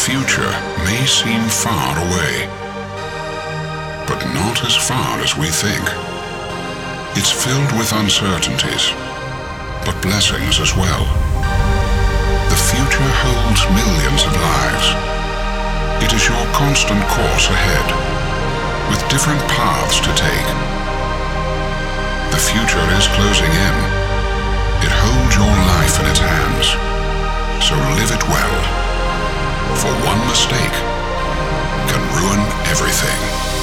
future may seem far away, but not as far as we think. It's filled with uncertainties, but blessings as well. The future holds millions of lives. It is your constant course ahead, with different paths to take. The future is closing in. It holds your life in its hands. So live it well. For one mistake can ruin everything.